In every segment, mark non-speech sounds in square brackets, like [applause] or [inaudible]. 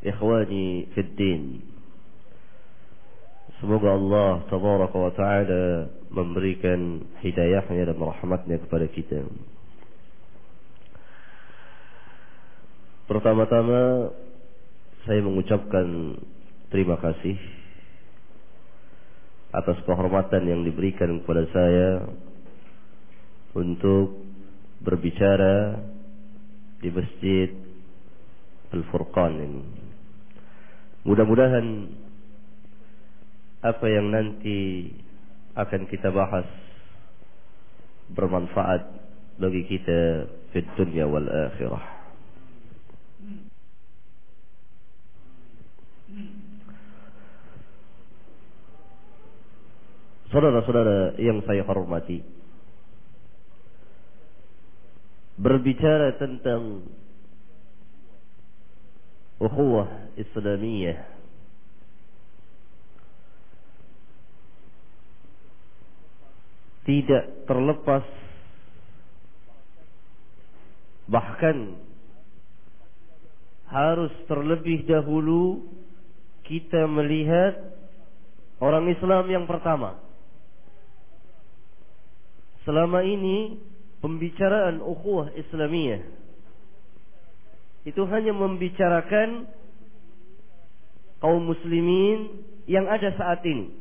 ikhwani fid din. Semoga Allah tabaraka wa taala memberikan hidayahnya dan rahmatnya kepada kita. Pertama-tama saya mengucapkan terima kasih atas kehormatan yang diberikan kepada saya untuk berbicara di Masjid Al-Furqan ini. Mudah-mudahan apa yang nanti akan kita bahas bermanfaat bagi kita di dunia wal akhirah. Saudara-saudara yang saya hormati, berbicara tentang ukhuwah Islamiyah tidak terlepas bahkan harus terlebih dahulu kita melihat orang Islam yang pertama. Selama ini pembicaraan ukhuwah Islamiyah itu hanya membicarakan kaum muslimin yang ada saat ini.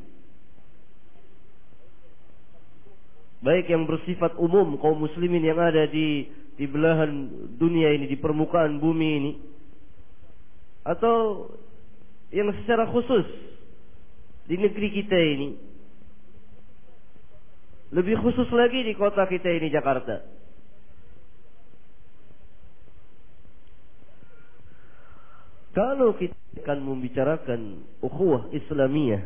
baik yang bersifat umum kaum muslimin yang ada di di belahan dunia ini di permukaan bumi ini. Atau yang secara khusus di negeri kita ini. Lebih khusus lagi di kota kita ini Jakarta kalau kita akan membicarakan ukhuwah Islamiyah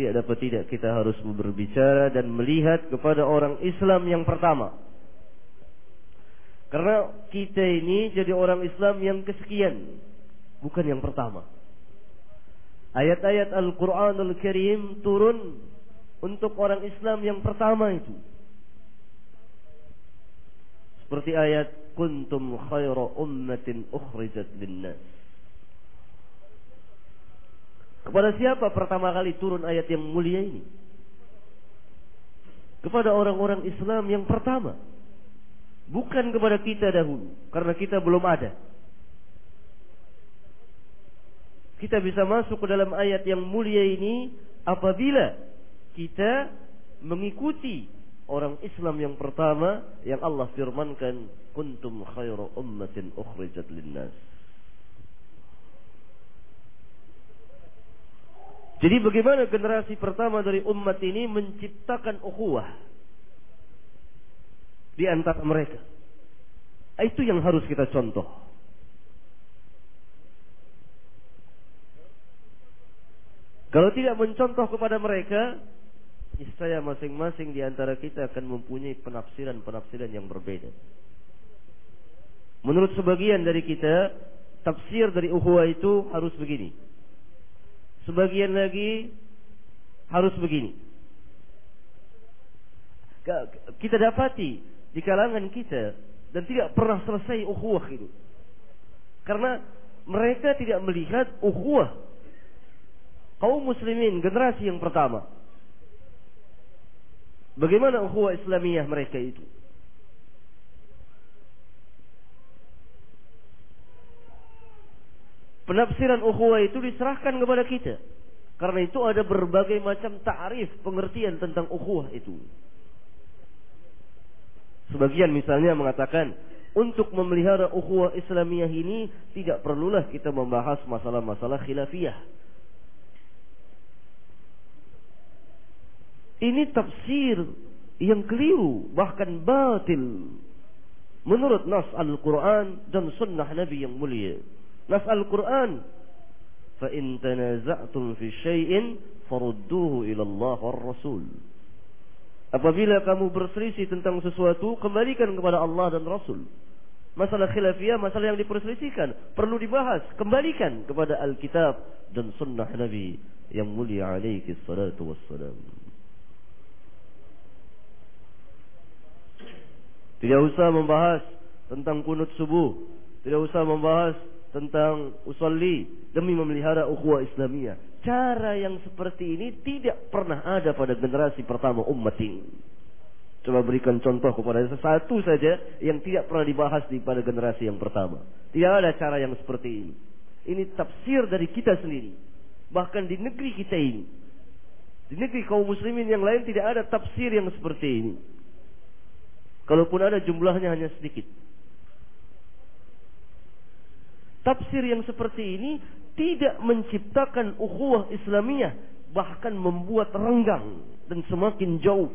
tidak dapat tidak kita harus berbicara dan melihat kepada orang Islam yang pertama. Karena kita ini jadi orang Islam yang kesekian, bukan yang pertama. Ayat-ayat Al-Quranul Karim turun untuk orang Islam yang pertama itu. Seperti ayat kuntum khaira ummatin ukhrijat linnas. Kepada siapa pertama kali turun ayat yang mulia ini? Kepada orang-orang Islam yang pertama. Bukan kepada kita dahulu. Karena kita belum ada. Kita bisa masuk ke dalam ayat yang mulia ini apabila kita mengikuti orang Islam yang pertama yang Allah firmankan kuntum khairu ummatin ukhrijat linnas. Jadi bagaimana generasi pertama dari umat ini menciptakan ukhuwah di antara mereka? Itu yang harus kita contoh. Kalau tidak mencontoh kepada mereka, saya masing-masing di antara kita akan mempunyai penafsiran-penafsiran yang berbeda. Menurut sebagian dari kita, tafsir dari ukhuwah itu harus begini. Sebagian lagi harus begini. Kita dapati di kalangan kita dan tidak pernah selesai ukhuwah itu. Karena mereka tidak melihat ukhuwah kaum muslimin generasi yang pertama. Bagaimana ukhuwah Islamiyah mereka itu? Penafsiran ukhuwah itu diserahkan kepada kita. Karena itu ada berbagai macam ta'rif pengertian tentang ukhuwah itu. Sebagian misalnya mengatakan untuk memelihara ukhuwah Islamiyah ini tidak perlulah kita membahas masalah-masalah khilafiyah. Ini tafsir yang keliru, bahkan batil. Menurut nas Al-Quran dan sunnah Nabi yang mulia. Nas Al-Quran. فَإِن تَنَازَعْتُمْ فِي شَيْءٍ فَرُدُّوهُ إِلَى اللَّهِ وَالرَّسُولِ Apabila kamu berselisih tentang sesuatu, kembalikan kepada Allah dan Rasul. Masalah khilafiyah, masalah yang diperselisihkan, perlu dibahas, kembalikan kepada Alkitab dan sunnah Nabi yang mulia alaihi salatu wassalam. Tidak usah membahas tentang kunut subuh, tidak usah membahas tentang usolli demi memelihara ukhuwah Islamiyah. Cara yang seperti ini tidak pernah ada pada generasi pertama umat ini. Coba berikan contoh kepada saya satu saja yang tidak pernah dibahas di pada generasi yang pertama. Tidak ada cara yang seperti ini. Ini tafsir dari kita sendiri. Bahkan di negeri kita ini. Di negeri kaum muslimin yang lain tidak ada tafsir yang seperti ini. Kalaupun ada jumlahnya hanya sedikit. Tafsir yang seperti ini tidak menciptakan ukhuwah Islamiyah, bahkan membuat renggang dan semakin jauh.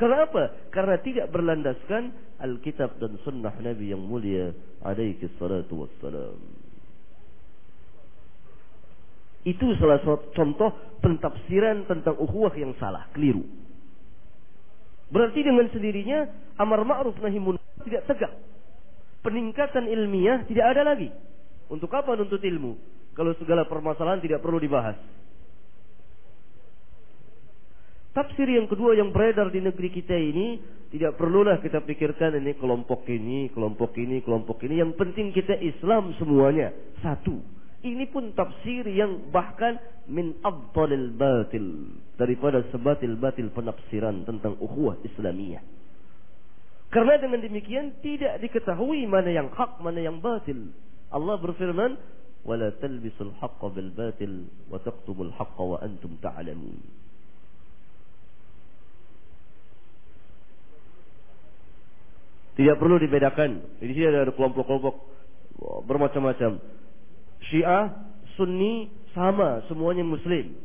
Kenapa? Karena tidak berlandaskan Alkitab dan Sunnah Nabi yang mulia, alaihi salatu wassalam. Itu salah satu contoh pentafsiran tentang ukhuwah yang salah, keliru. Berarti dengan sendirinya amar ma'ruf nahi munkar tidak tegak. Peningkatan ilmiah tidak ada lagi. Untuk apa nuntut ilmu? Kalau segala permasalahan tidak perlu dibahas. Tafsir yang kedua yang beredar di negeri kita ini tidak perlulah kita pikirkan ini kelompok ini, kelompok ini, kelompok ini. Yang penting kita Islam semuanya satu. Ini pun tafsir yang bahkan min abdalil batil daripada sebatil batil penafsiran tentang ukhuwah Islamiyah. Karena dengan demikian tidak diketahui mana yang hak, mana yang batil. Allah berfirman, "Wala talbisul haqqa bil batil wa taqtumul haqqa wa antum ta'lamun." Tidak perlu dibedakan. Di sini ada kelompok-kelompok bermacam-macam. Syiah, Sunni sama, semuanya Muslim.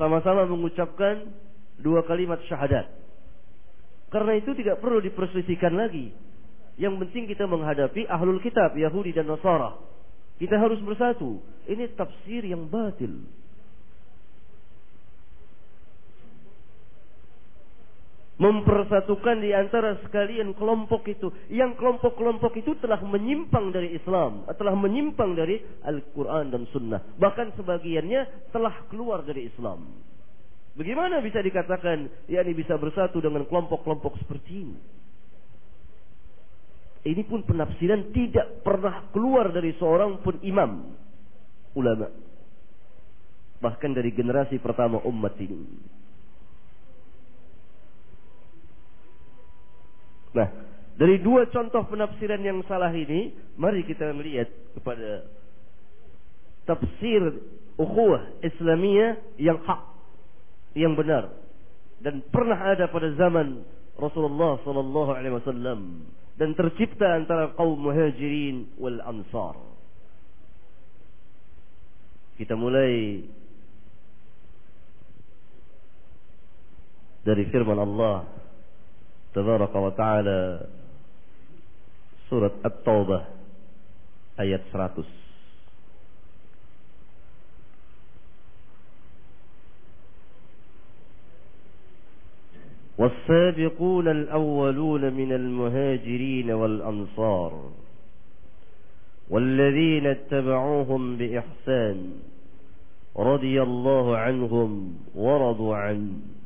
Sama-sama mengucapkan dua kalimat syahadat. Karena itu tidak perlu diperselisihkan lagi. Yang penting kita menghadapi ahlul kitab, Yahudi dan Nasara. Kita harus bersatu. Ini tafsir yang batil. Mempersatukan di antara sekalian kelompok itu. Yang kelompok-kelompok itu telah menyimpang dari Islam. Telah menyimpang dari Al-Quran dan Sunnah. Bahkan sebagiannya telah keluar dari Islam. Bagaimana bisa dikatakan yakni bisa bersatu dengan kelompok-kelompok seperti ini? Ini pun penafsiran tidak pernah keluar dari seorang pun imam ulama. Bahkan dari generasi pertama umat ini. Nah, dari dua contoh penafsiran yang salah ini, mari kita melihat kepada tafsir ukhuwah Islamiyah yang hak, yang benar dan pernah ada pada zaman Rasulullah sallallahu alaihi wasallam dan tercipta antara kaum muhajirin wal ansar. Kita mulai dari firman Allah Tabaraka wa Ta'ala surat At-Taubah ayat 100 والسابقون الأولون من المهاجرين والأنصار والذين اتبعوهم بإحسان رضي الله عنهم ورضوا عنه.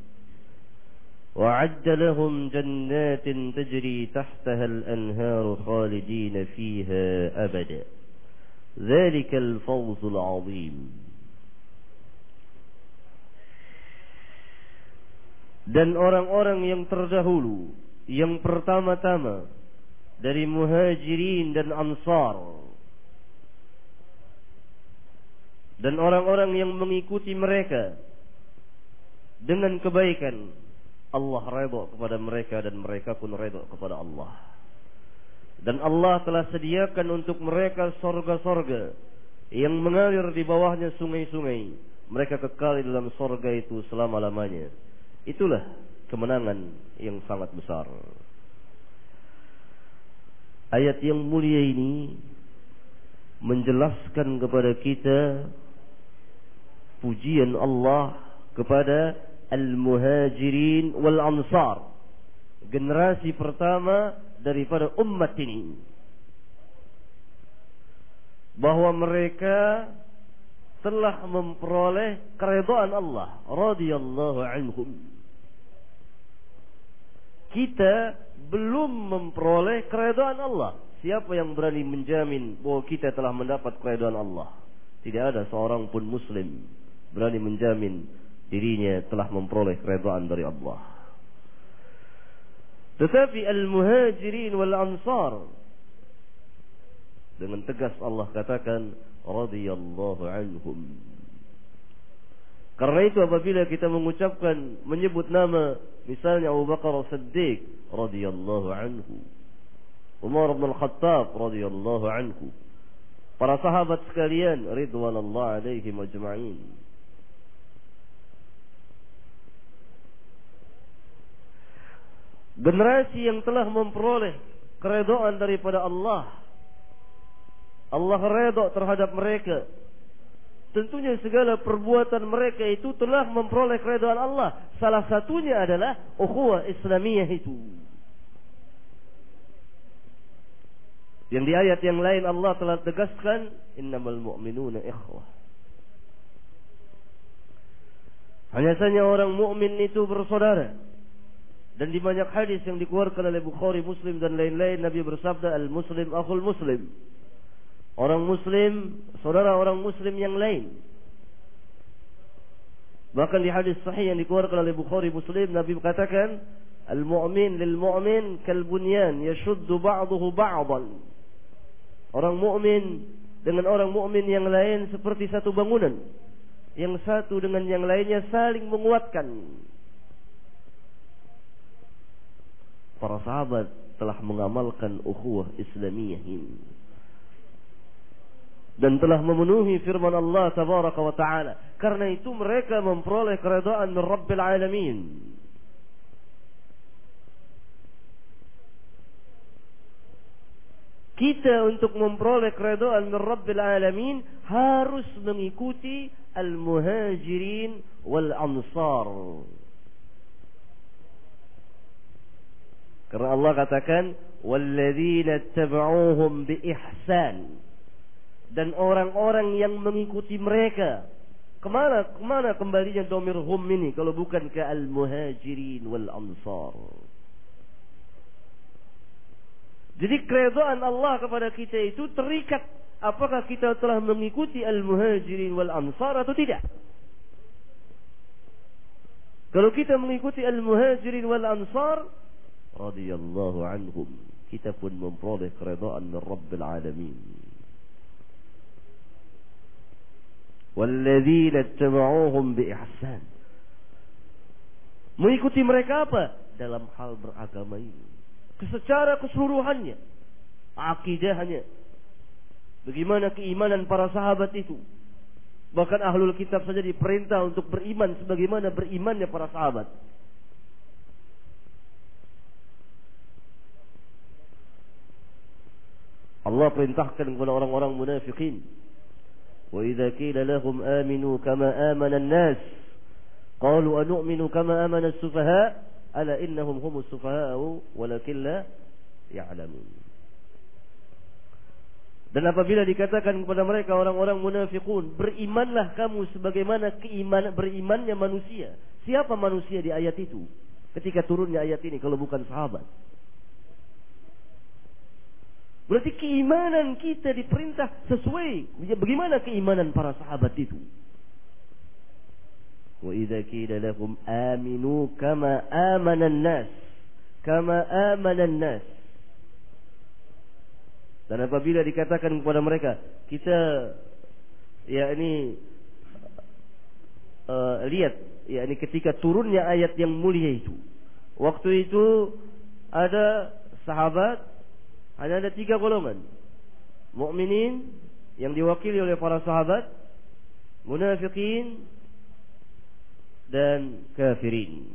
وعد لهم جنات تجري تحتها الأنهار خالدين فيها أبدا ذلك الفوز العظيم dan orang-orang yang terdahulu yang pertama-tama dari muhajirin dan ansar dan orang-orang yang mengikuti mereka dengan kebaikan Allah redha kepada mereka dan mereka pun redha kepada Allah. Dan Allah telah sediakan untuk mereka sorga-sorga yang mengalir di bawahnya sungai-sungai. Mereka kekal di dalam sorga itu selama-lamanya. Itulah kemenangan yang sangat besar. Ayat yang mulia ini menjelaskan kepada kita pujian Allah kepada al-muhajirin wal ansar generasi pertama daripada umat ini bahwa mereka telah memperoleh keridhaan Allah radhiyallahu anhum kita belum memperoleh keredaan Allah. siapa yang berani menjamin bahwa kita telah mendapat keridhaan Allah? Tidak ada seorang pun muslim berani menjamin dirinya telah memperoleh keridhaan dari Allah. Tetapi al-muhajirin wal ansar dengan tegas Allah katakan radhiyallahu anhum. Karena itu apabila kita mengucapkan menyebut nama misalnya Abu Bakar Siddiq radhiyallahu anhu, Umar bin Al-Khattab radhiyallahu anhu, para sahabat sekalian ridwanullah alaihim ajma'in. Generasi yang telah memperoleh keredaan daripada Allah. Allah redha terhadap mereka Tentunya segala perbuatan mereka itu telah memperoleh keredaan Allah. Salah satunya adalah ukhuwah Islamiyah itu. Yang di ayat yang lain Allah telah tegaskan innamal mu'minuna ikhwah. Hanya saja orang mukmin itu bersaudara. Dan di banyak hadis yang dikeluarkan oleh Bukhari, Muslim dan lain-lain Nabi bersabda al-muslim akhul muslim. Orang muslim, saudara orang muslim yang lain. Bahkan di hadis sahih yang dikeluarkan oleh Bukhari Muslim, Nabi katakan, Al-mu'min lil-mu'min kal-bunyan yashuddu ba'duhu ba'dan. Orang mukmin dengan orang mukmin yang lain seperti satu bangunan. Yang satu dengan yang lainnya saling menguatkan. Para sahabat telah mengamalkan ukhuwah Islamiyah ini dan telah memenuhi firman Allah tabaraka wa taala. Karena itu mereka memperoleh keredaan dari Rabbil alamin. Kita untuk memperoleh keredaan dari Rabbil alamin harus mengikuti al-muhajirin wal Karena Allah katakan, "Walladzina tabauhum bi ihsan." dan orang-orang yang mengikuti mereka. Ke mana ke mana kembalinya domir hum ini kalau bukan ke al muhajirin wal ansar. Jadi keredaan Allah kepada kita itu terikat apakah kita telah mengikuti al muhajirin wal ansar atau tidak. Kalau kita mengikuti al muhajirin wal ansar radhiyallahu anhum kita pun memperoleh keredaan dari Rabbil alamin. والذين اتبعوهم بإحسان mengikuti mereka apa dalam hal beragama ini secara keseluruhannya akidahnya bagaimana keimanan para sahabat itu bahkan ahlul kitab saja diperintah untuk beriman sebagaimana berimannya para sahabat Allah perintahkan kepada orang-orang munafikin. Wa idza qila lahum aminu kama amana an-nas qalu anu'minu kama amana as-sufaha ala innahum humus sufaha walakin la ya'lamun. Dan apabila dikatakan kepada mereka orang-orang munafikun, berimanlah kamu sebagaimana keiman berimannya manusia. Siapa manusia di ayat itu? Ketika turunnya ayat ini kalau bukan sahabat. Berarti keimanan kita diperintah sesuai. Bagaimana keimanan para sahabat itu? Idza qila lahum aminu kama amana nas kama amana nas Dan apabila dikatakan kepada mereka, kita ya ini uh, lihat ya ini ketika turunnya ayat yang mulia itu. Waktu itu ada sahabat hanya ada tiga golongan. Mukminin yang diwakili oleh para sahabat, munafikin dan kafirin.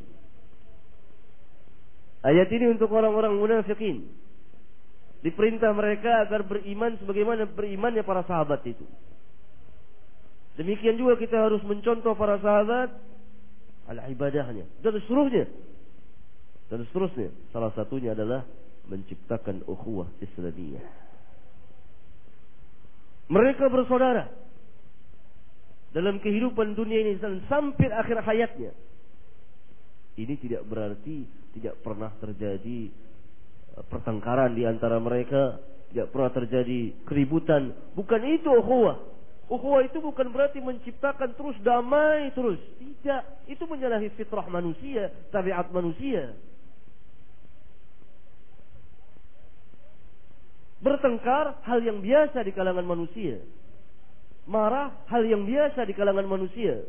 Ayat ini untuk orang-orang munafikin. Diperintah mereka agar beriman sebagaimana berimannya para sahabat itu. Demikian juga kita harus mencontoh para sahabat ala ibadahnya dan seterusnya. Dan seterusnya. Salah satunya adalah menciptakan ukhuwah Islamiyah. Mereka bersaudara dalam kehidupan dunia ini dan sampai akhir hayatnya. Ini tidak berarti tidak pernah terjadi uh, pertengkaran di antara mereka tidak pernah terjadi keributan. Bukan itu ukhuwah. Ukhuwah itu bukan berarti menciptakan terus damai terus. Tidak, itu menyalahi fitrah manusia, tabiat manusia. Bertengkar hal yang biasa di kalangan manusia. Marah hal yang biasa di kalangan manusia.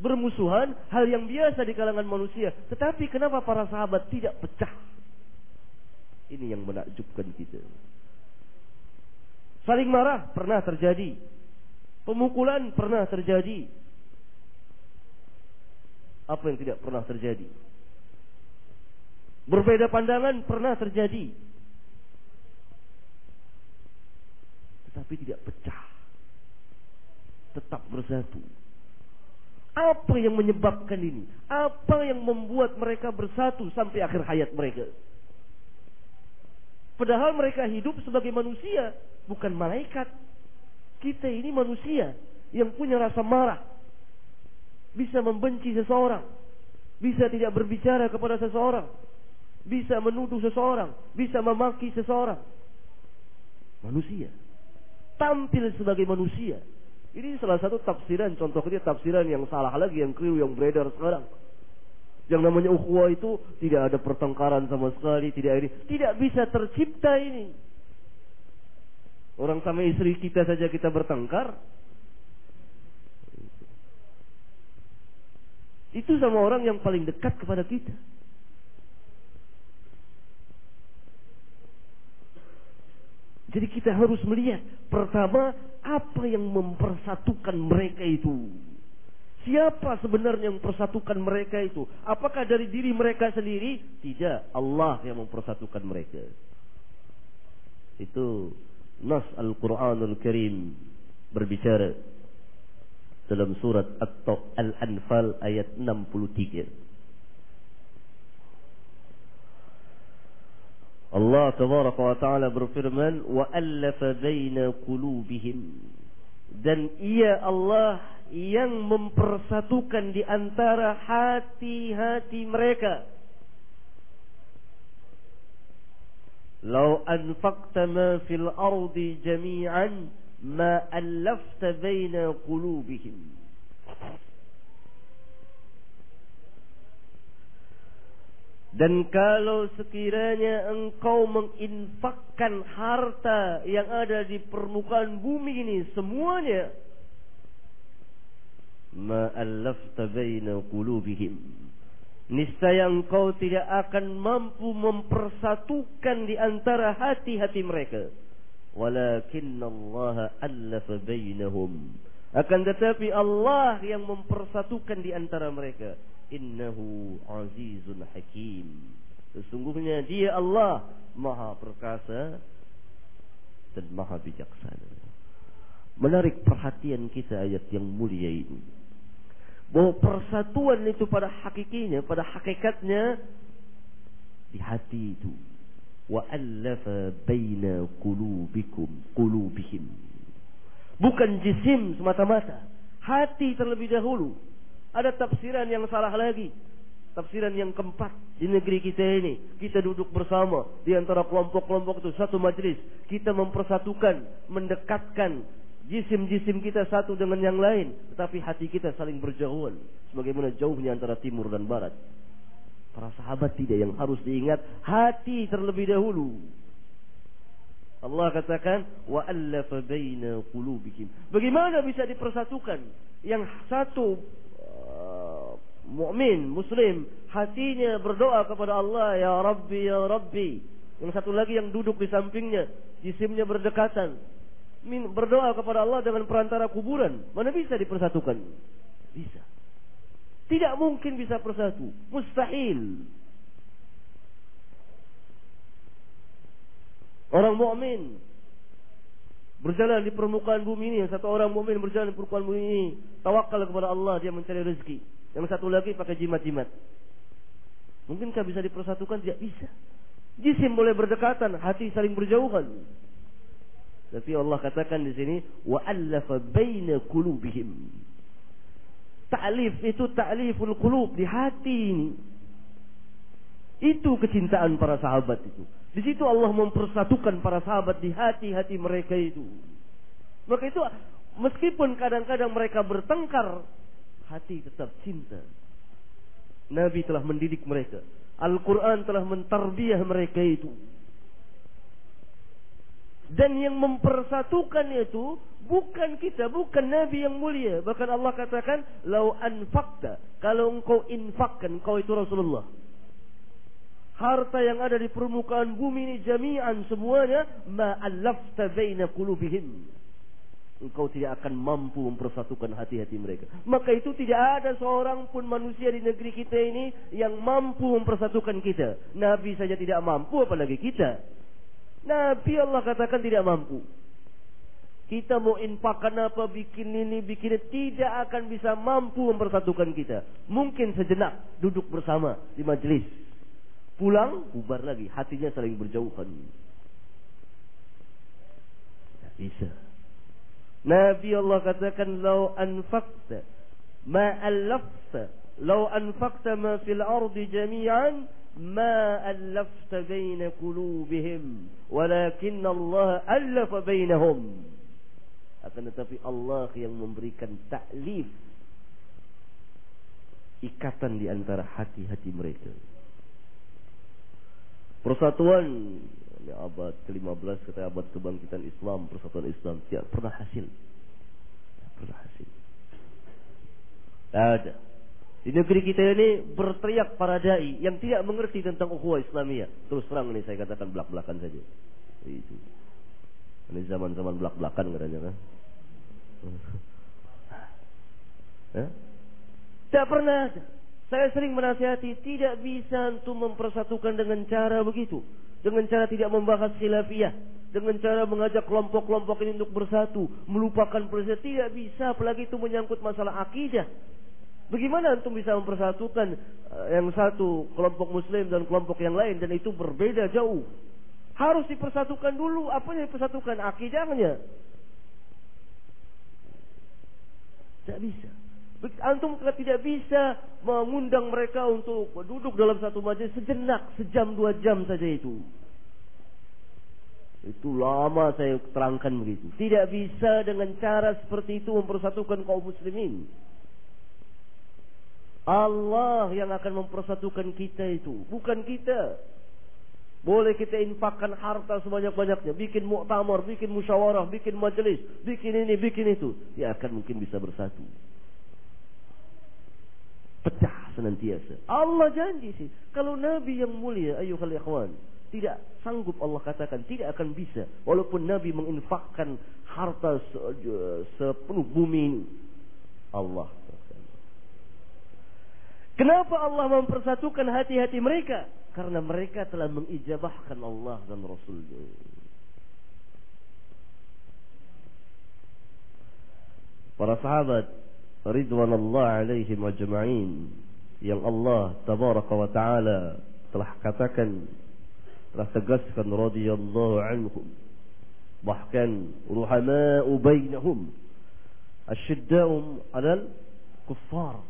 Bermusuhan hal yang biasa di kalangan manusia. Tetapi kenapa para sahabat tidak pecah? Ini yang menakjubkan kita. Saling marah pernah terjadi. Pemukulan pernah terjadi. Apa yang tidak pernah terjadi? Berbeda pandangan pernah terjadi. Tetapi tidak pecah. Tetap bersatu. Apa yang menyebabkan ini? Apa yang membuat mereka bersatu sampai akhir hayat mereka? Padahal mereka hidup sebagai manusia, bukan malaikat. Kita ini manusia yang punya rasa marah. Bisa membenci seseorang. Bisa tidak berbicara kepada seseorang. Bisa menuduh seseorang. Bisa memaki seseorang. Manusia tampil sebagai manusia. Ini salah satu tafsiran, contohnya tafsiran yang salah lagi, yang keliru, yang beredar sekarang. Yang namanya ukhuwah itu tidak ada pertengkaran sama sekali, tidak ini, tidak bisa tercipta ini. Orang sama istri kita saja kita bertengkar. Itu sama orang yang paling dekat kepada kita. Jadi kita harus melihat pertama apa yang mempersatukan mereka itu. Siapa sebenarnya yang mempersatukan mereka itu? Apakah dari diri mereka sendiri? Tidak, Allah yang mempersatukan mereka. Itu nas Al-Qur'anul Karim berbicara dalam surat Al-Anfal ayat 63. Allah tabaraka wa ta'ala berfirman wa allafa baina qulubihim dan ia Allah yang mempersatukan di antara hati-hati mereka Lau anfaqta ma fil ardi jami'an ma allafta baina qulubihim Dan kalau sekiranya engkau menginfakkan harta yang ada di permukaan bumi ini semuanya ma'allafta baina qulubihim niscaya engkau tidak akan mampu mempersatukan di antara hati-hati mereka. Walakinna Allah allafa bainahum. Akan tetapi Allah yang mempersatukan di antara mereka innahu azizun hakim. Sesungguhnya dia Allah maha perkasa dan maha bijaksana. Menarik perhatian kita ayat yang mulia ini. Bahwa persatuan itu pada hakikinya, pada hakikatnya di hati itu. Wa allafa baina qulubikum qulubihim. Bukan jisim semata-mata, hati terlebih dahulu ada tafsiran yang salah lagi. Tafsiran yang keempat di negeri kita ini. Kita duduk bersama di antara kelompok-kelompok itu satu majlis. Kita mempersatukan, mendekatkan jisim-jisim kita satu dengan yang lain. Tetapi hati kita saling berjauhan. Sebagaimana jauhnya antara timur dan barat. Para sahabat tidak yang harus diingat hati terlebih dahulu. Allah katakan wa allafa baina. Bagaimana bisa dipersatukan? Yang satu mukmin muslim hatinya berdoa kepada Allah ya Rabbi ya Rabbi. Yang satu lagi yang duduk di sampingnya jisimnya berdekatan. Min berdoa kepada Allah dengan perantara kuburan. Mana bisa dipersatukan? Bisa. Tidak mungkin bisa bersatu. Mustahil. Orang mukmin berjalan di permukaan bumi ini satu orang mukmin berjalan di permukaan bumi ini tawakal kepada Allah dia mencari rezeki yang satu lagi pakai jimat-jimat. Mungkinkah bisa dipersatukan? Tidak bisa. Jisim boleh berdekatan, hati saling berjauhan. Tapi Allah katakan di sini wa allafa baina qulubihim. Ta'lif itu ta'liful qulub di hati ini. Itu kecintaan para sahabat itu. Di situ Allah mempersatukan para sahabat di hati-hati mereka itu. Maka itu meskipun kadang-kadang mereka bertengkar, hati tetap cinta. Nabi telah mendidik mereka. Al-Quran telah mentarbiah mereka itu. Dan yang mempersatukan itu bukan kita, bukan Nabi yang mulia. Bahkan Allah katakan, "Lau anfakta." Kalau engkau infakkan, engkau itu Rasulullah harta yang ada di permukaan bumi ini jami'an semuanya ma'allafta baina qulubihim engkau tidak akan mampu mempersatukan hati-hati mereka. Maka itu tidak ada seorang pun manusia di negeri kita ini yang mampu mempersatukan kita. Nabi saja tidak mampu apalagi kita. Nabi Allah katakan tidak mampu. Kita mau infakkan apa, bikin ini, bikin ini, tidak akan bisa mampu mempersatukan kita. Mungkin sejenak duduk bersama di majelis. Pulang, bubar lagi. Hatinya saling berjauhan. Tidak bisa. Nabi Allah katakan, Lau anfakta ma allafta. Lau anfakta ma fil ardi jami'an. Ma allafta baina kulubihim. Walakin Allah allafa bainahum. Akan tetapi Allah yang memberikan taklif. Ikatan di antara hati-hati mereka. Persatuan ini abad ke-15 kata abad kebangkitan Islam, persatuan Islam tidak pernah hasil. Tidak pernah hasil. Tidak ada. Di negeri kita ini berteriak para dai yang tidak mengerti tentang ukhuwah Islamiyah. Terus terang ini saya katakan belak-belakan saja. Itu. Ini zaman-zaman belak-belakan katanya kan. [laughs] Tidak pernah ada. Saya sering menasihati tidak bisa untuk mempersatukan dengan cara begitu. Dengan cara tidak membahas khilafiyah. Dengan cara mengajak kelompok-kelompok ini untuk bersatu. Melupakan peristiwa. Tidak bisa apalagi itu menyangkut masalah akidah. Bagaimana antum bisa mempersatukan eh, yang satu kelompok muslim dan kelompok yang lain. Dan itu berbeda jauh. Harus dipersatukan dulu. Apa yang dipersatukan? Akidahnya. Tidak bisa. Antum tidak bisa mengundang mereka untuk duduk dalam satu majelis sejenak, sejam dua jam saja itu. Itu lama saya terangkan begitu. Tidak bisa dengan cara seperti itu mempersatukan kaum muslimin. Allah yang akan mempersatukan kita itu, bukan kita. Boleh kita infakkan harta sebanyak-banyaknya, bikin muktamar, bikin musyawarah, bikin majelis, bikin ini, bikin itu, dia akan mungkin bisa bersatu pecah senantiasa. Allah janji sih, kalau Nabi yang mulia, ayuhal ikhwan, tidak sanggup Allah katakan tidak akan bisa walaupun Nabi menginfakkan harta se sepenuh bumi ini. Allah Kenapa Allah mempersatukan hati-hati mereka? Karena mereka telah mengijabahkan Allah dan Rasulnya. Para sahabat ridwanullah alaihim ajma'in yang Allah tabaraka wa taala telah katakan telah tegaskan radhiyallahu anhum bahkan ruhama'u bainahum asyidda'um 'alal kuffar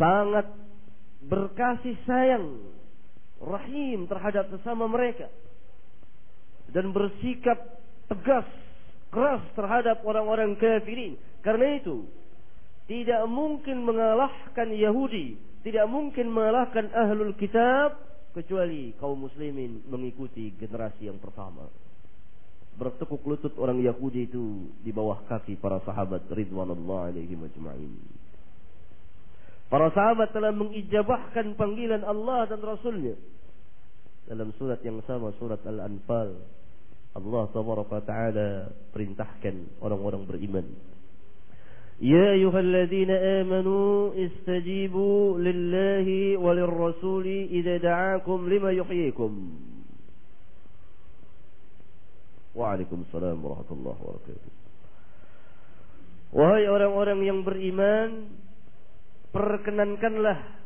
sangat berkasih sayang rahim terhadap sesama mereka dan bersikap tegas keras terhadap orang-orang kafirin karena itu, tidak mungkin mengalahkan Yahudi, tidak mungkin mengalahkan ahlul kitab kecuali kaum muslimin mengikuti generasi yang pertama. Bertekuk lutut orang Yahudi itu di bawah kaki para sahabat ridwanullah alaihi majma'in. Para sahabat telah mengijabahkan panggilan Allah dan Rasulnya. Dalam surat yang sama, surat Al-Anfal. Allah Ta'ala perintahkan orang-orang beriman يا أيها الذين آمنوا استجيبوا لله وللرسول إذا دعاكم لما يحييكم. وعليكم السلام ورحمة الله وبركاته. Wahai orang-orang yang beriman Perkenankanlah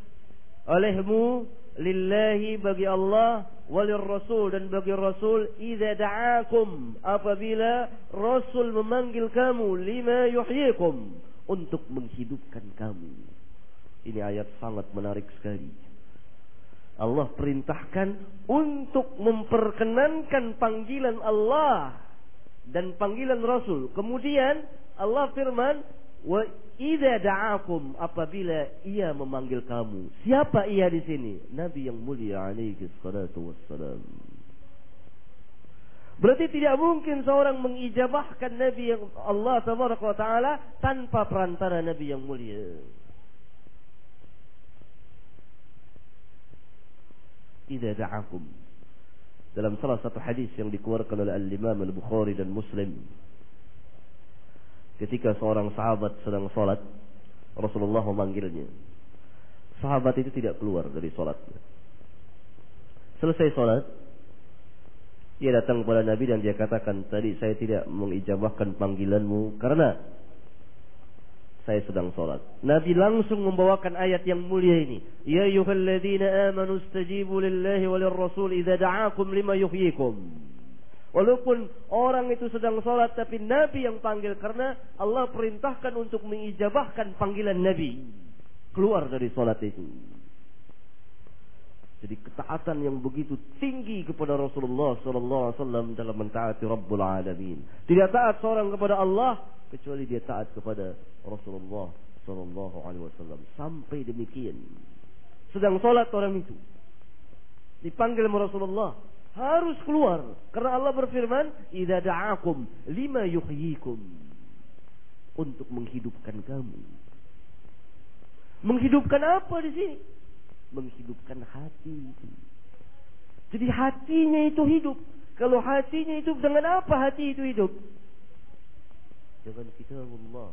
Olehmu Lillahi bagi Allah Walir Rasul dan bagi Rasul Iza da'akum Apabila Rasul memanggil kamu Lima yuhyikum untuk menghidupkan kamu. Ini ayat sangat menarik sekali. Allah perintahkan untuk memperkenankan panggilan Allah dan panggilan Rasul. Kemudian Allah firman, "Wa idza da'akum apabila ia memanggil kamu." Siapa ia di sini? Nabi yang mulia alaihi salatu wassalam. Berarti tidak mungkin seorang mengijabahkan Nabi yang Allah taala tanpa perantara Nabi yang mulia. idza da'akum. Dalam salah satu hadis yang dikeluarkan oleh Al-Imam Al-Bukhari dan Muslim. Ketika seorang sahabat sedang salat, Rasulullah memanggilnya. Sahabat itu tidak keluar dari salatnya. Selesai salat, ia datang kepada Nabi dan dia katakan, tadi saya tidak mengijabahkan panggilanmu karena saya sedang sholat. Nabi langsung membawakan ayat yang mulia ini. Ya ayuhalladzina amanu stajibu lillahi walir rasul idza da'akum lima yuhyikum. Walaupun orang itu sedang sholat tapi Nabi yang panggil karena Allah perintahkan untuk mengijabahkan panggilan Nabi. Keluar dari sholat itu. Jadi ketaatan yang begitu tinggi kepada Rasulullah sallallahu alaihi wasallam dalam mentaati Rabbul Alamin. Tidak taat seorang kepada Allah kecuali dia taat kepada Rasulullah sallallahu alaihi wasallam. Sampai demikian. Sedang salat orang itu dipanggil Rasulullah harus keluar karena Allah berfirman, "Idza da'akum lima yuhyikum." Untuk menghidupkan kamu. Menghidupkan apa di sini? menghidupkan hati. Jadi hatinya itu hidup. Kalau hatinya itu dengan apa hati itu hidup? Dengan kitab Allah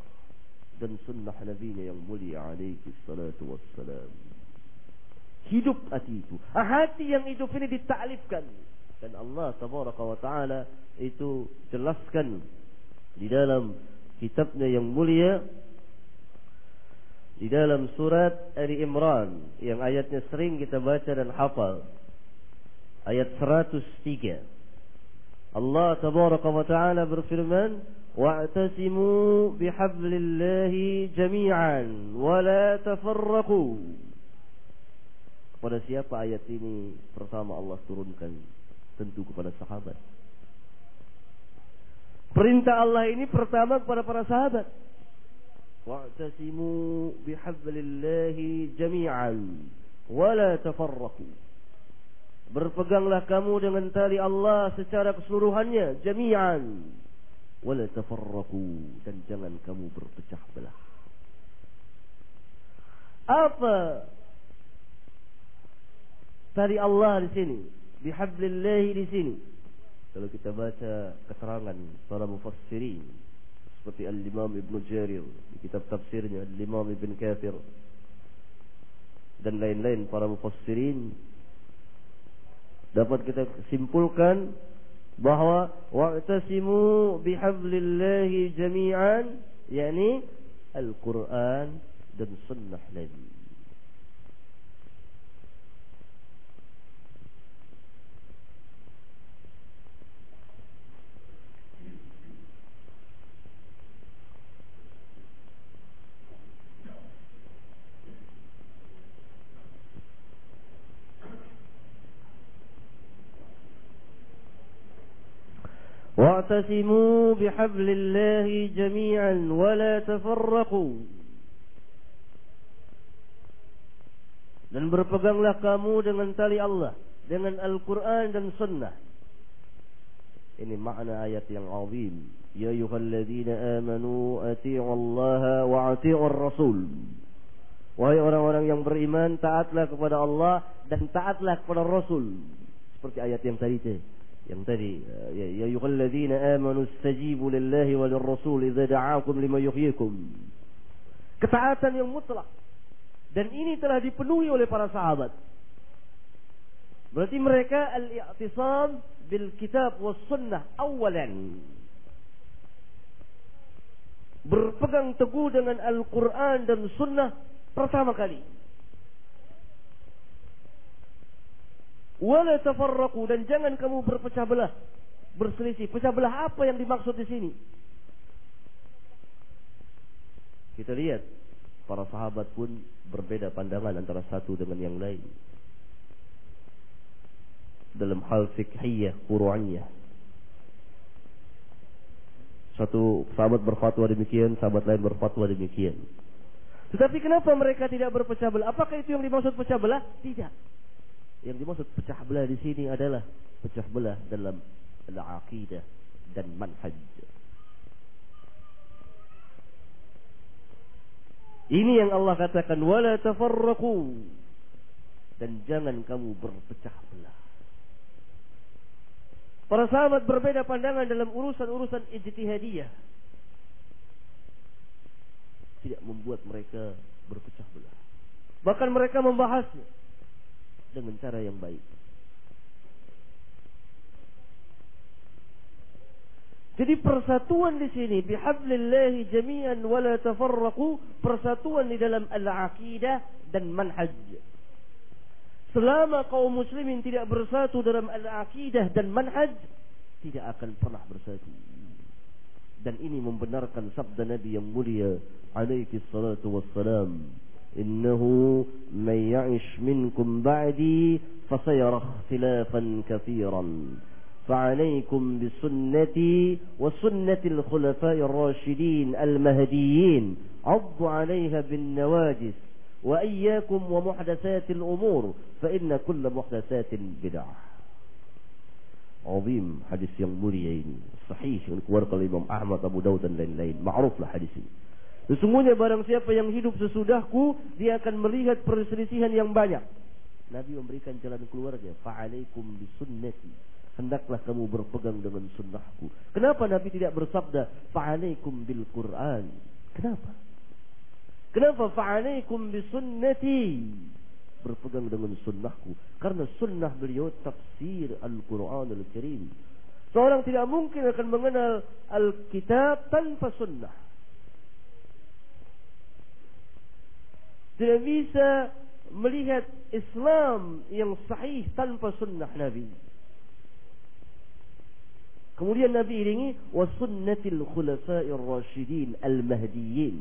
dan sunnah Nabi yang mulia alaihi salatu wassalam. Hidup hati itu. Ah, hati yang hidup ini ditaklifkan. Dan Allah tabaraka wa ta'ala itu jelaskan di dalam kitabnya yang mulia di dalam surat Ali Imran yang ayatnya sering kita baca dan hafal ayat 103 Allah tabaraka wa taala berfirman wa'tasimu bihablillahi jami'an wa la tafarraqu kepada siapa ayat ini pertama Allah turunkan? Tentu kepada sahabat. Perintah Allah ini pertama kepada para sahabat. Wa'tasimu bihablillahi jami'an wa la. Berpeganglah kamu dengan tali Allah secara keseluruhannya jami'an wa la dan jangan kamu berpecah belah. Apa tali Allah di sini? Bihablillah di sini. Kalau kita baca keterangan para mufassirin seperti Al-Imam Ibn Jarir di kitab tafsirnya Al-Imam Ibn Kathir dan lain-lain para mufassirin dapat kita simpulkan bahwa wa'tasimu bihablillahi jami'an yakni Al-Quran dan sunnah Nabi واعتصموا بحبل الله جميعا ولا تفرقوا dan berpeganglah kamu dengan tali Allah dengan Al-Quran dan Sunnah ini makna ayat yang azim ya ayuhalladzina amanu ati'u Allah wa ati'u Rasul wahai orang-orang yang beriman taatlah kepada Allah dan taatlah kepada Rasul seperti ayat yang tadi itu tadi ya ayyuhalladzina amanu istajibu lillahi wa lirrasul idza da'akum lima yuhyikum ketaatan yang mutlak dan ini telah dipenuhi oleh para sahabat berarti mereka al-i'tisam bil kitab was sunnah awalan berpegang teguh dengan Al-Quran dan Sunnah pertama kali Wala tafarraqu dan jangan kamu berpecah belah, berselisih. Pecah belah apa yang dimaksud di sini? Kita lihat para sahabat pun berbeda pandangan antara satu dengan yang lain. dalam hal fikhiyah, furu'iyah. Satu sahabat berfatwa demikian, sahabat lain berfatwa demikian. Tetapi kenapa mereka tidak berpecah belah? Apakah itu yang dimaksud pecah belah? Tidak. Yang dimaksud pecah belah di sini adalah pecah belah dalam al-aqidah dan manhaj. Ini yang Allah katakan wala tafarraqu dan jangan kamu berpecah belah. Para sahabat berbeda pandangan dalam urusan-urusan ijtihadiyah. Tidak membuat mereka berpecah belah. Bahkan mereka membahasnya dengan cara yang baik. Jadi persatuan di sini bihablillahi jami'an wala tafarraqu persatuan di dalam al-aqidah dan manhaj. Selama kaum muslimin tidak bersatu dalam al-aqidah dan manhaj, tidak akan pernah bersatu. Dan ini membenarkan sabda Nabi yang mulia alaihi salatu wassalam. إنه من يعش منكم بعدي فسيرى اختلافا كثيرا. فعليكم بسنتي وسنة الخلفاء الراشدين المهديين. عضوا عليها بالنواجس وإياكم ومحدثات الأمور فإن كل محدثات بدعة. عظيم حديث ينبوري مريين صحيح من كوارق الإمام أحمد أبو داود لين لين معروف لحديثين sesungguhnya barang siapa yang hidup sesudahku dia akan melihat perselisihan yang banyak Nabi memberikan jalan keluarnya fa'alaikum bisunnati hendaklah kamu berpegang dengan sunnahku kenapa Nabi tidak bersabda fa'alaikum bil Quran kenapa Kenapa fa'alaikum bisunnati? Berpegang dengan sunnahku. Karena sunnah beliau tafsir Al-Quran Al-Karim. Seorang tidak mungkin akan mengenal Al-Kitab tanpa sunnah. Tidak bisa melihat Islam yang sahih tanpa sunnah Nabi. Kemudian Nabi iringi wa sunnatil khulafa'ir rasyidin al-mahdiyyin.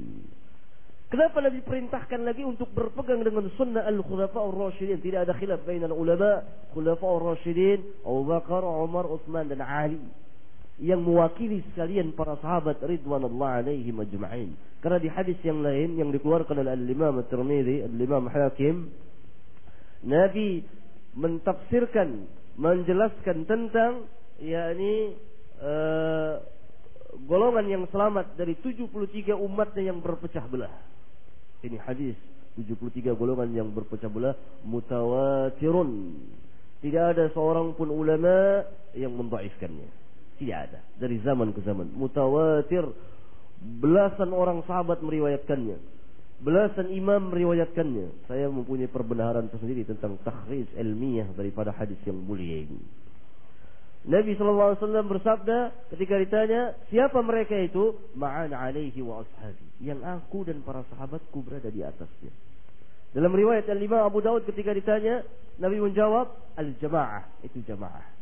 Kenapa Nabi perintahkan lagi untuk berpegang dengan sunnah al-khulafa'ur rasyidin? Tidak ada khilaf baina ulama khulafa'ur rasyidin, Abu Bakar, Umar, Utsman dan Ali yang mewakili sekalian para sahabat ridwanullah alaihim ajma'in. Karena di hadis yang lain yang dikeluarkan oleh Al-Imam At-Tirmidzi, Al-Imam Hakim, Nabi mentafsirkan, menjelaskan tentang yakni uh, golongan yang selamat dari 73 umatnya yang berpecah belah. Ini hadis 73 golongan yang berpecah belah mutawatirun. Tidak ada seorang pun ulama yang mendaifkannya. Tidak ada. Dari zaman ke zaman. Mutawatir. Belasan orang sahabat meriwayatkannya. Belasan imam meriwayatkannya. Saya mempunyai perbenaran tersendiri tentang takhriz ilmiah daripada hadis yang mulia ini. Nabi SAW bersabda ketika ditanya, siapa mereka itu? Ma'an alaihi wa ashabi. Yang aku dan para sahabatku berada di atasnya. Dalam riwayat Al-Imam Abu Daud ketika ditanya, Nabi menjawab, Al-Jamaah. Itu jamaah.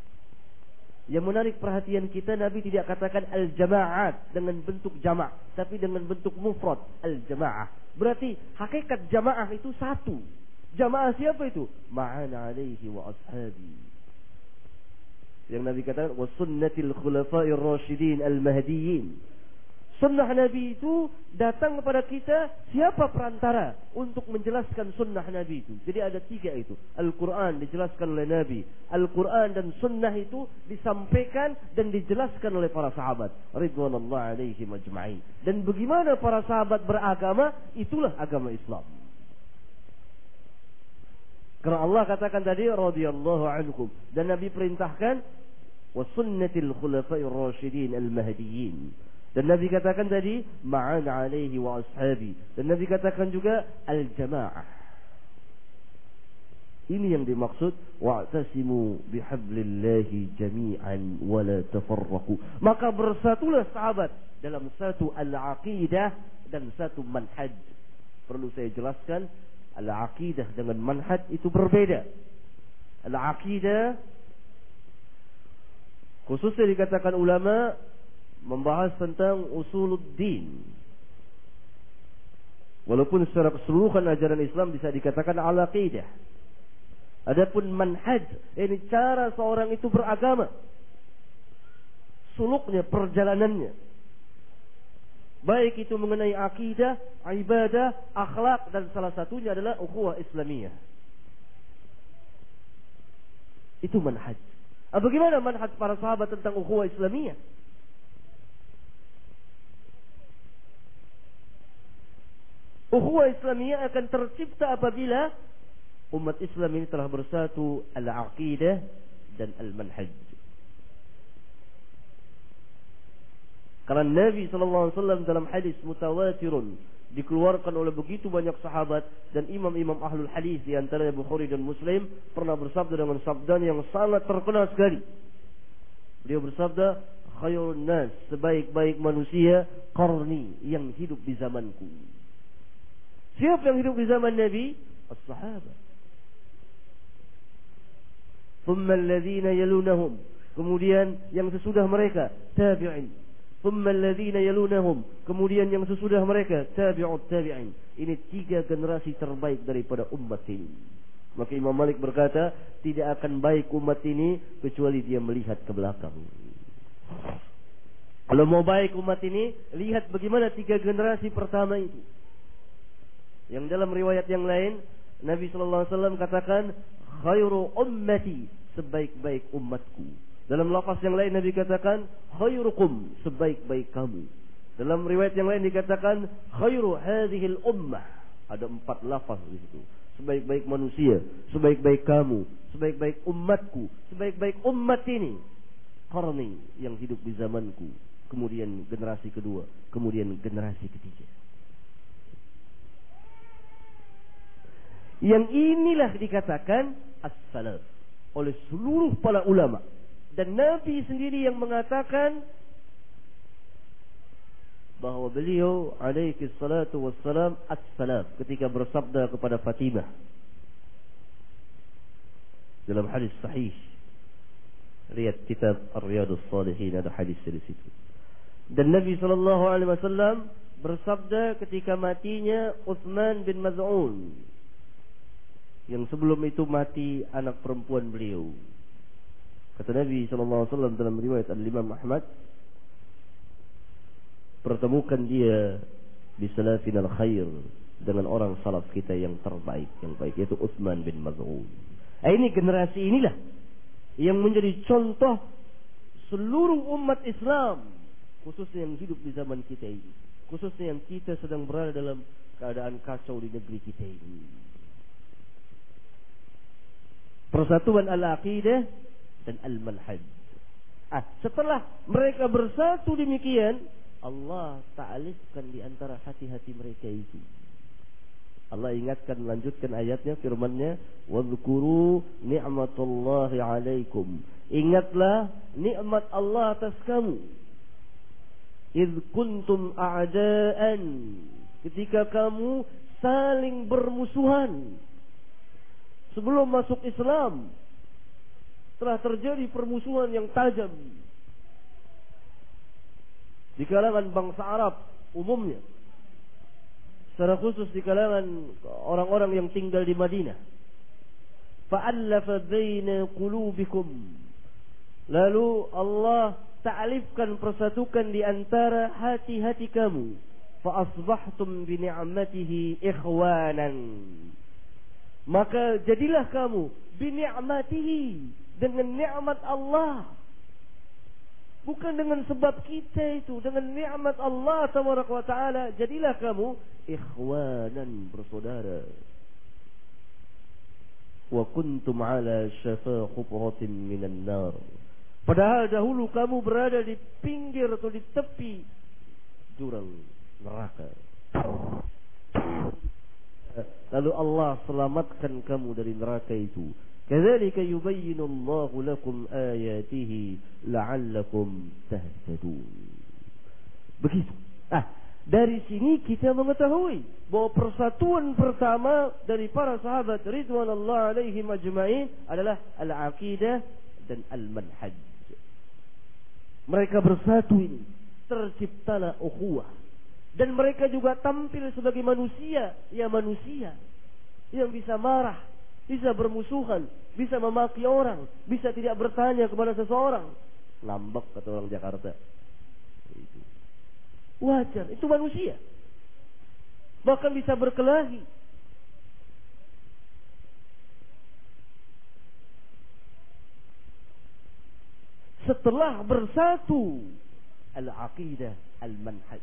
Yang menarik perhatian kita, Nabi tidak katakan Al-Jamaat dengan bentuk jama' tapi dengan bentuk mufrad, Al-Jamaah. Berarti hakikat jamaah itu satu. Jamaah siapa itu? Ma'an alaihi wa ashabi yang Nabi katakan wa sunnatil khulafa'ir rasyidin al-mahdiyyin. Sunnah Nabi itu datang kepada kita siapa perantara untuk menjelaskan sunnah Nabi itu. Jadi ada tiga itu. Al-Quran dijelaskan oleh Nabi. Al-Quran dan sunnah itu disampaikan dan dijelaskan oleh para sahabat. Ridwanullah alaihi majma'in. Dan bagaimana para sahabat beragama, itulah agama Islam. Karena Allah katakan tadi radhiyallahu anhum dan Nabi perintahkan wa sunnatil khulafa'ir rasyidin al-mahdiyyin. Dan Nabi katakan tadi ma'an alaihi wa ashabi. Dan Nabi katakan juga al-jamaah. Ini yang dimaksud wa'tasimu bihablillahi jami'an wa la tafarraqu. Maka bersatulah sahabat dalam satu al-aqidah dan satu manhaj. Perlu saya jelaskan al-aqidah dengan manhaj itu berbeda. Al-aqidah Khususnya dikatakan ulama membahas tentang usuluddin. Walaupun secara keseluruhan ajaran Islam bisa dikatakan al-aqidah. Adapun manhaj, ini cara seorang itu beragama. Suluknya, perjalanannya. Baik itu mengenai akidah, ibadah, akhlak dan salah satunya adalah ukhuwah Islamiyah. Itu manhaj. Nah, bagaimana manhaj para sahabat tentang ukhuwah Islamiyah? Ukhuwah Islamiyah akan tercipta apabila umat Islam ini telah bersatu al-aqidah dan al-manhaj. Karena Nabi SAW dalam hadis mutawatirun dikeluarkan oleh begitu banyak sahabat dan imam-imam ahlul hadis di antara Bukhari dan Muslim pernah bersabda dengan sabda yang sangat terkenal sekali. Beliau bersabda, khairun nas, sebaik-baik manusia qarni yang hidup di zamanku. Siapa yang hidup di zaman Nabi? As-sahabat. Thumma alladhina yalunahum. Kemudian yang sesudah mereka, tabi'in. Thumma alladhina yalunahum. Kemudian yang sesudah mereka, tabi'ut tabi'in. Ini tiga generasi terbaik daripada umat ini. Maka Imam Malik berkata, tidak akan baik umat ini kecuali dia melihat ke belakang. Kalau mau baik umat ini, lihat bagaimana tiga generasi pertama itu. Yang dalam riwayat yang lain, Nabi Sallallahu Alaihi Wasallam katakan, khairu ummati sebaik-baik umatku. Dalam lafaz yang lain Nabi katakan khairukum sebaik-baik kamu. Dalam riwayat yang lain dikatakan khairu hadhil ummah. Ada empat lafaz di situ. Sebaik-baik manusia, sebaik-baik kamu, sebaik-baik umatku, sebaik-baik umat ini. Qarni yang hidup di zamanku. Kemudian generasi kedua, kemudian generasi ketiga. Yang inilah dikatakan as-salaf. Oleh seluruh para ulama. Dan Nabi sendiri yang mengatakan bahawa beliau alaihi salatu wassalam as-salam ketika bersabda kepada Fatimah. Dalam hadis sahih. Lihat kitab Ar-Riyadhus Salihin ada hadis di situ. Dan Nabi sallallahu alaihi wasallam bersabda ketika matinya Utsman bin Maz'un yang sebelum itu mati anak perempuan beliau. Kata Nabi SAW dalam riwayat Al-Imam Ahmad Pertemukan dia Di salafin al-khair Dengan orang salaf kita yang terbaik Yang baik yaitu Uthman bin Maz'un. Nah, Ini generasi inilah Yang menjadi contoh Seluruh umat Islam Khususnya yang hidup di zaman kita ini Khususnya yang kita sedang berada dalam Keadaan kacau di negeri kita ini Persatuan al-aqidah dan al-manhaj. Ah, setelah mereka bersatu demikian, Allah ta'alifkan di antara hati-hati mereka itu. Allah ingatkan lanjutkan ayatnya firman-Nya wadhkuru ni'matallahi 'alaikum. Ingatlah nikmat Allah atas kamu. Id kuntum a'daan ketika kamu saling bermusuhan sebelum masuk Islam telah terjadi permusuhan yang tajam di kalangan bangsa Arab umumnya. Secara khusus di kalangan orang-orang yang tinggal di Madinah. Fa'allafa baina qulubikum. Lalu Allah ta'alifkan persatukan di antara hati-hati kamu. Fa bi ni'matihi ikhwanan maka jadilah kamu bi ni'matihi dengan nikmat Allah. Bukan dengan sebab kita itu, dengan nikmat Allah wa taala, jadilah kamu ikhwanan bersaudara. Wa kuntum ala syafa khufratin minan nar. Padahal dahulu kamu berada di pinggir atau di tepi jurang neraka. Lalu Allah selamatkan kamu dari neraka itu كذلك يبين الله لكم آياته لعلكم تهتدون begitu ah dari sini kita mengetahui bahwa persatuan pertama dari para sahabat ridwanullah alaihim ajma'in adalah al-aqidah dan al-manhaj mereka bersatu ini terciptalah ukhuwah dan mereka juga tampil sebagai manusia ya manusia yang bisa marah bisa bermusuhan, bisa memaki orang, bisa tidak bertanya kepada seseorang. Ngambek kata orang Jakarta. Wajar, itu manusia. Bahkan bisa berkelahi. Setelah bersatu al-aqidah al-manhaj.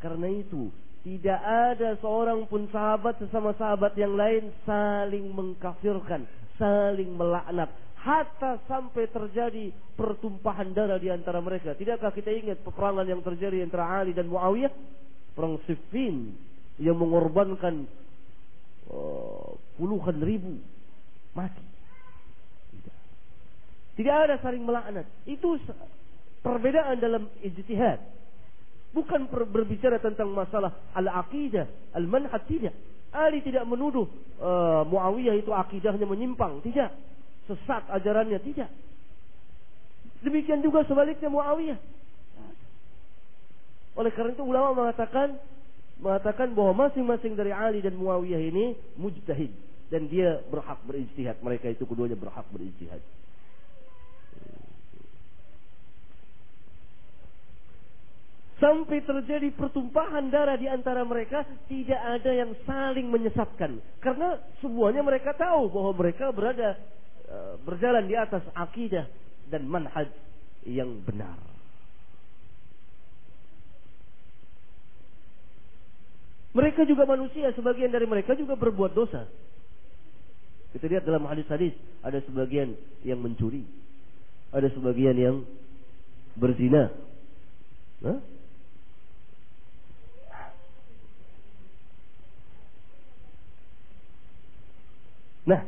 Karena itu tidak ada seorang pun sahabat sesama sahabat yang lain saling mengkafirkan, saling melaknat, hatta sampai terjadi pertumpahan darah di antara mereka. Tidakkah kita ingat peperangan yang terjadi antara Ali dan Muawiyah? Perang Siffin yang mengorbankan uh, puluhan ribu mati. Tidak. Tidak ada saling melaknat. Itu perbedaan dalam ijtihad. Bukan berbicara tentang masalah al-aqidah, al-manhaj tidak. Ali tidak menuduh uh, Muawiyah itu akidahnya menyimpang, tidak. Sesat ajarannya, tidak. Demikian juga sebaliknya Muawiyah. Oleh karena itu ulama mengatakan mengatakan bahwa masing-masing dari Ali dan Muawiyah ini mujtahid dan dia berhak berijtihad. Mereka itu keduanya berhak berijtihad. Sampai terjadi pertumpahan darah di antara mereka, tidak ada yang saling menyesatkan. Karena semuanya mereka tahu bahwa mereka berada eh, berjalan di atas akidah dan manhaj yang benar. Mereka juga manusia, sebagian dari mereka juga berbuat dosa. Kita lihat dalam hadis-hadis, ada sebagian yang mencuri, ada sebagian yang berzina. Hah? Nah,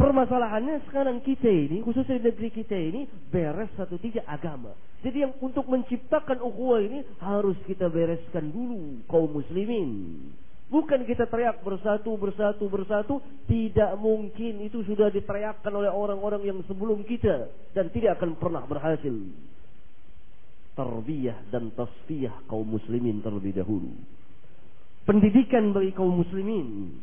permasalahannya sekarang kita ini, khususnya di negeri kita ini, beres satu tidak agama. Jadi yang untuk menciptakan ukhuwah ini harus kita bereskan dulu kaum muslimin. Bukan kita teriak bersatu, bersatu, bersatu. Tidak mungkin itu sudah diteriakkan oleh orang-orang yang sebelum kita. Dan tidak akan pernah berhasil. Tarbiyah dan tasfiyah kaum muslimin terlebih dahulu. Pendidikan bagi kaum muslimin.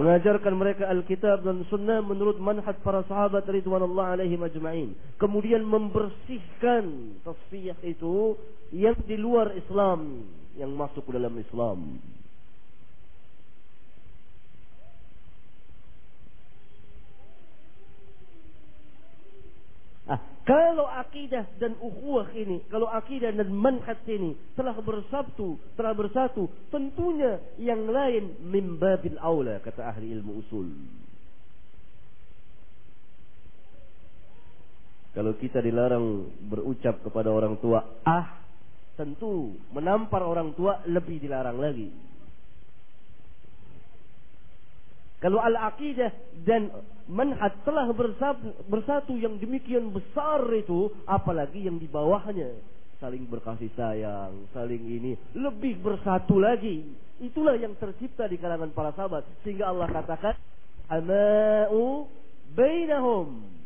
Mengajarkan mereka Alkitab dan Sunnah menurut manhaj para sahabat ridwanullah alaihi majma'in. Kemudian membersihkan tasfiyah itu yang di luar Islam, yang masuk ke dalam Islam. Ah, kalau akidah dan ukhuwah ini, kalau akidah dan manhaj ini telah bersatu, telah bersatu, tentunya yang lain mimbabil aula kata ahli ilmu usul. Kalau kita dilarang berucap kepada orang tua, ah, tentu menampar orang tua lebih dilarang lagi. Kalau al-aqidah dan manhaj telah bersatu, bersatu yang demikian besar itu, apalagi yang di bawahnya. Saling berkasih sayang, saling ini lebih bersatu lagi. Itulah yang tercipta di kalangan para sahabat. Sehingga Allah katakan amau bainahum